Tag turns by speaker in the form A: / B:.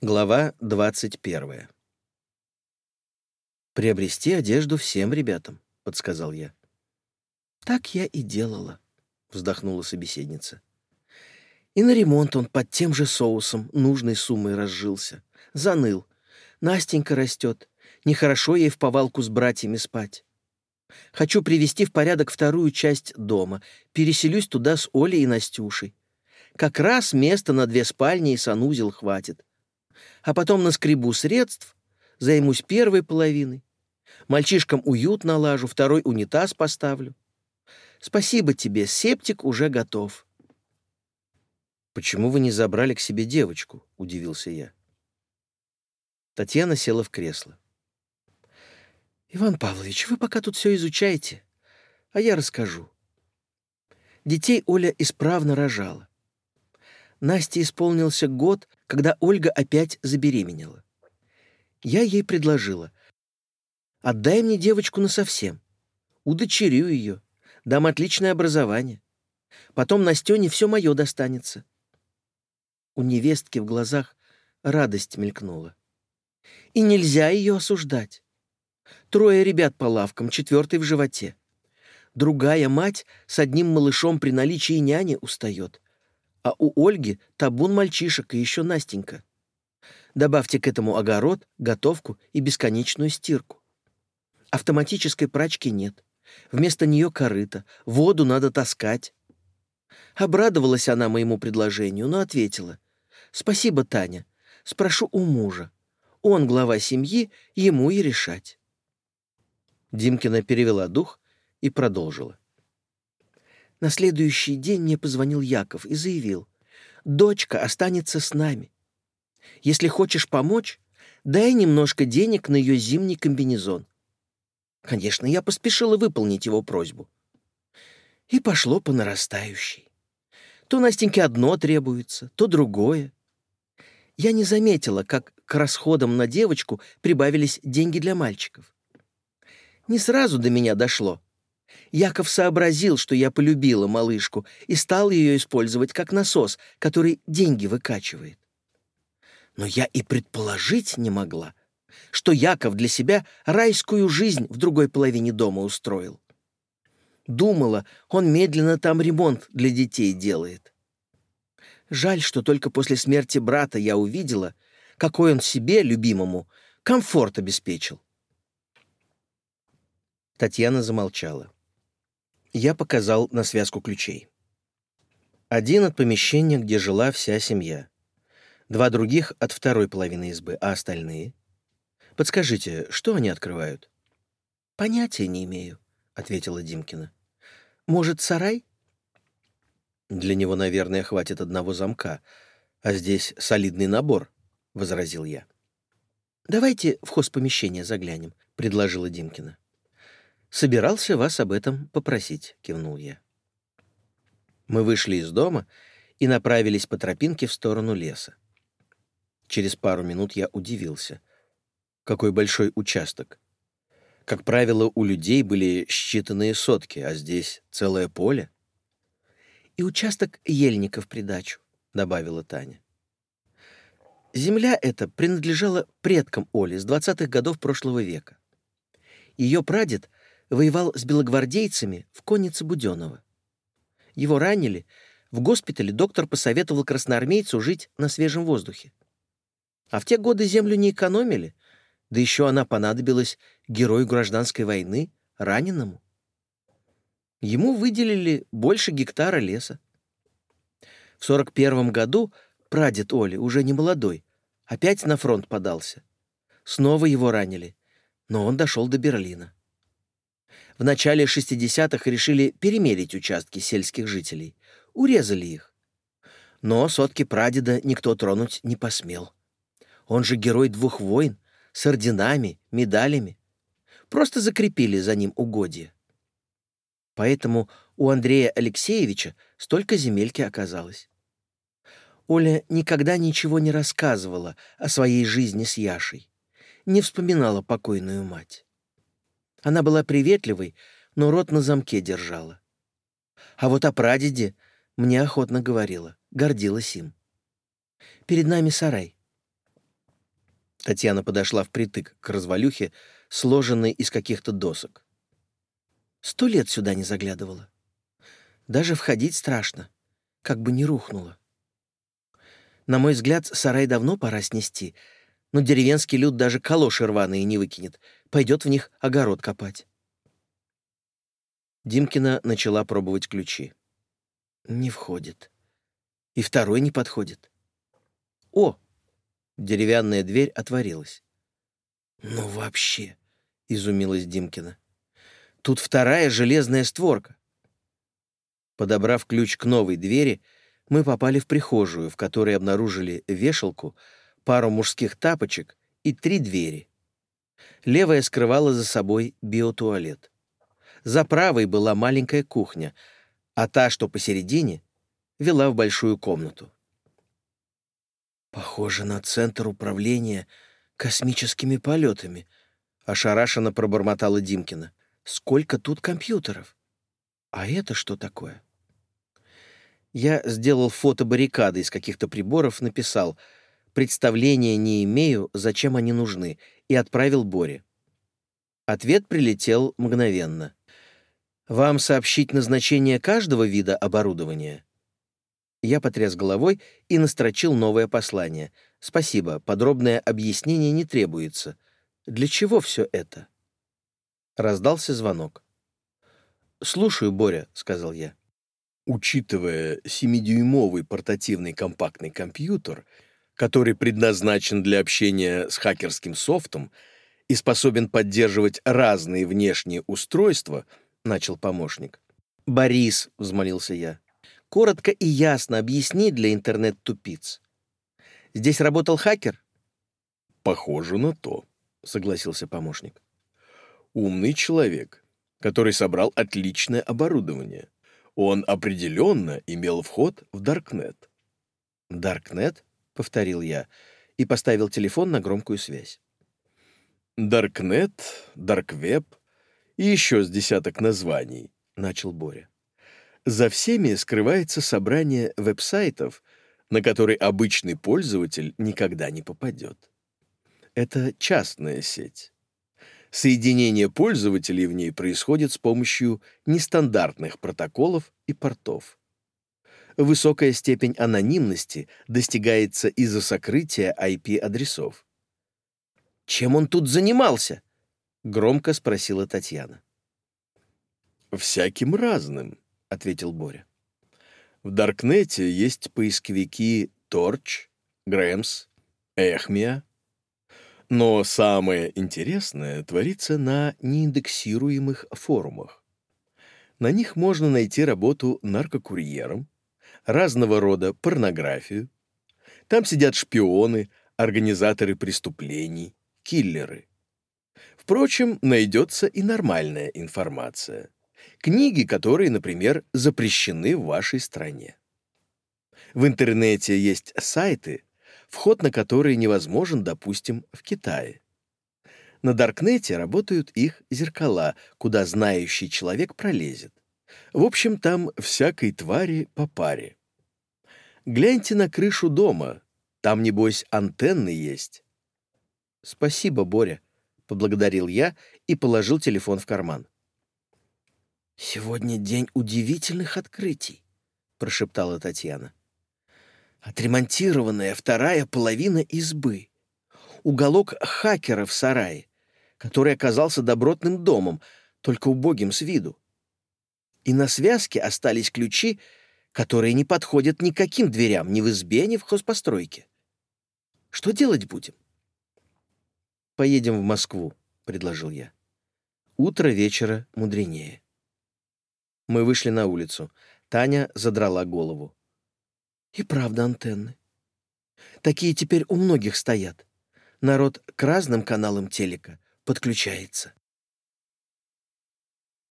A: Глава 21. «Приобрести одежду всем ребятам», — подсказал я.
B: «Так я и делала», — вздохнула собеседница. «И на ремонт он под тем же соусом нужной суммой разжился. Заныл. Настенька растет. Нехорошо ей в повалку с братьями спать. Хочу привести в порядок вторую часть дома. Переселюсь туда с Олей и Настюшей. Как раз места на две спальни и санузел хватит а потом наскребу средств, займусь первой половиной. Мальчишкам уют налажу, второй унитаз поставлю. Спасибо тебе, септик уже готов.
A: «Почему вы не забрали к себе девочку?» — удивился я. Татьяна села в кресло.
B: «Иван Павлович, вы пока тут все изучаете, а я расскажу. Детей Оля исправно рожала. Насте исполнился год, когда Ольга опять забеременела. Я ей предложила. «Отдай мне девочку насовсем. Удочерю ее. Дам отличное образование. Потом Настене все мое достанется». У невестки в глазах радость мелькнула. И нельзя ее осуждать. Трое ребят по лавкам, четвертый в животе. Другая мать с одним малышом при наличии няни устает, а у Ольги табун мальчишек и еще Настенька. Добавьте к этому огород, готовку и бесконечную стирку. Автоматической прачки нет. Вместо нее корыто, воду надо таскать. Обрадовалась она моему предложению, но ответила. «Спасибо, Таня. Спрошу у мужа. Он глава семьи, ему и решать».
A: Димкина перевела дух и продолжила.
B: На следующий день мне позвонил Яков и заявил, «Дочка останется с нами. Если хочешь помочь, дай немножко денег на ее зимний комбинезон». Конечно, я поспешила выполнить его просьбу. И пошло по нарастающей. То Настеньке одно требуется, то другое. Я не заметила, как к расходам на девочку прибавились деньги для мальчиков. Не сразу до меня дошло — Яков сообразил, что я полюбила малышку, и стал ее использовать как насос, который деньги выкачивает. Но я и предположить не могла, что Яков для себя райскую жизнь в другой половине дома устроил. Думала, он медленно там ремонт для детей делает. Жаль, что только после смерти брата я увидела, какой он себе, любимому, комфорт обеспечил.
A: Татьяна замолчала. Я показал на связку ключей. Один от помещения, где жила вся семья. Два других от второй половины избы, а остальные? Подскажите, что они открывают?
B: Понятия не имею, ответила Димкина. Может, сарай?
A: Для него, наверное, хватит одного замка, а здесь солидный набор, возразил я.
B: Давайте в хозпомещение заглянем, предложила Димкина.
A: «Собирался вас об этом попросить», — кивнул я. Мы вышли из дома и направились по тропинке в сторону леса. Через пару минут я удивился. Какой большой участок. Как правило, у людей были считанные сотки, а здесь целое поле.
B: «И участок ельников в придачу», — добавила Таня. Земля эта принадлежала предкам Оли с 20-х годов прошлого века. Ее прадед воевал с белогвардейцами в коннице Буденова. Его ранили, в госпитале доктор посоветовал красноармейцу жить на свежем воздухе. А в те годы землю не экономили, да еще она понадобилась герою гражданской войны, раненому. Ему выделили больше гектара леса. В 41 году прадед Оли, уже не молодой, опять на фронт подался. Снова его ранили, но он дошел до Берлина в начале 60-х решили перемерить участки сельских жителей. Урезали их. Но сотки прадеда никто тронуть не посмел. Он же герой двух войн, с орденами, медалями. Просто закрепили за ним угодья. Поэтому у Андрея Алексеевича столько земельки оказалось. Оля никогда ничего не рассказывала о своей жизни с Яшей, не вспоминала покойную мать. Она была приветливой, но рот на замке держала. А вот о прадеде мне охотно говорила, гордилась им. «Перед нами сарай».
A: Татьяна подошла впритык к развалюхе, сложенной из каких-то досок.
B: Сто лет сюда не заглядывала. Даже входить страшно, как бы не рухнуло. На мой взгляд, сарай давно пора снести, но деревенский люд даже калоши рваные не выкинет, пойдет в них огород копать.
A: Димкина начала пробовать ключи.
B: Не входит. И второй не подходит.
A: О! Деревянная дверь отворилась.
B: «Ну вообще!»
A: — изумилась Димкина.
B: «Тут вторая железная створка».
A: Подобрав ключ к новой двери, мы попали в прихожую, в которой обнаружили вешалку, пару мужских тапочек и три двери. Левая скрывала за собой биотуалет. За правой была маленькая кухня, а та, что посередине, вела в большую комнату.
B: «Похоже на центр управления космическими полетами», — ошарашенно пробормотала Димкина. «Сколько тут компьютеров? А это что такое?»
A: Я сделал фото баррикады из каких-то приборов, написал «Представления не имею, зачем они нужны» и отправил Боре. Ответ прилетел мгновенно. «Вам сообщить назначение каждого вида оборудования?» Я потряс головой и настрочил новое послание. «Спасибо, подробное объяснение не требуется. Для чего все это?» Раздался звонок. «Слушаю, Боря», — сказал я.
C: Учитывая 7-дюймовый портативный компактный компьютер, который предназначен для общения с хакерским софтом и способен поддерживать разные внешние устройства, начал помощник.
A: «Борис», — взмолился я, — «коротко и ясно объясни для интернет-тупиц. Здесь работал хакер?»
C: «Похоже на то», — согласился помощник. «Умный человек, который собрал отличное оборудование. Он определенно имел вход в Даркнет.
A: «Даркнет?» — повторил я и поставил телефон на громкую связь.
C: «Даркнет», «Дарквеб» и еще с десяток названий, — начал Боря. За всеми скрывается собрание веб-сайтов, на который обычный пользователь никогда не попадет. Это частная сеть. Соединение пользователей в ней происходит с помощью нестандартных протоколов и портов. Высокая степень анонимности достигается из-за сокрытия IP-адресов.
A: «Чем он тут занимался?» — громко спросила Татьяна.
C: «Всяким разным», — ответил Боря. В Даркнете есть поисковики Torch, Grams, Эхмия, но самое интересное творится на неиндексируемых форумах. На них можно найти работу наркокурьером, разного рода порнографию. Там сидят шпионы, организаторы преступлений, киллеры. Впрочем, найдется и нормальная информация. Книги, которые, например, запрещены в вашей стране. В интернете есть сайты, вход на которые невозможен, допустим, в Китае. На Даркнете работают их зеркала, куда знающий человек пролезет. В общем, там всякой твари по паре. Гляньте на крышу дома. Там, небось, антенны есть.
A: «Спасибо, Боря», — поблагодарил я и положил телефон в карман.
B: «Сегодня день удивительных открытий», — прошептала Татьяна. Отремонтированная вторая половина избы. Уголок хакера в сарае, который оказался добротным домом, только убогим с виду. И на связке остались ключи, которые не подходят никаким дверям ни в избе, ни в хозпостройке. Что делать будем?
A: «Поедем в Москву», — предложил я. «Утро вечера мудренее». Мы вышли на улицу. Таня задрала голову.
B: И правда антенны. Такие теперь у многих стоят. Народ к разным каналам телека подключается.